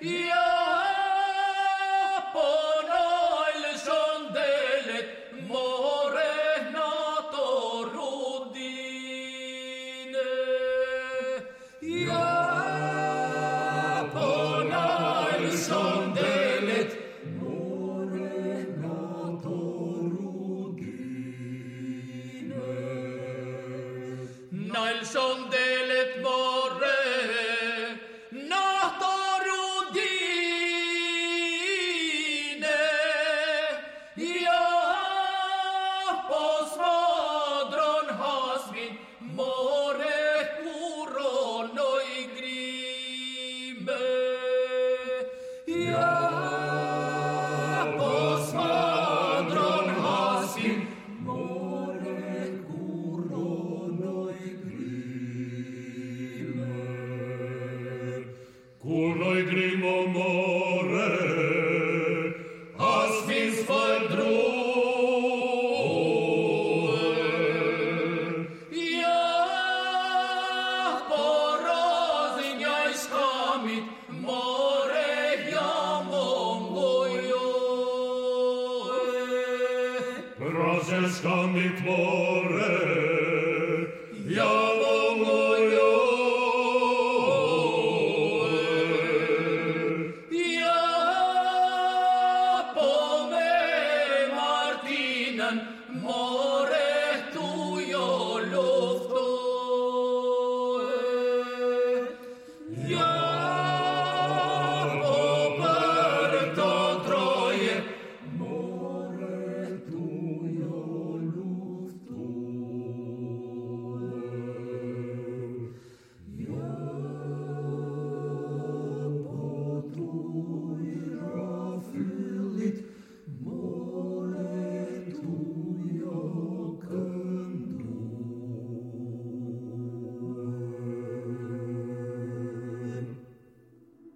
Yeah. el son del etmorre nato rodine min more Kuloj grimo more, a sfinți fă Francesca mit more More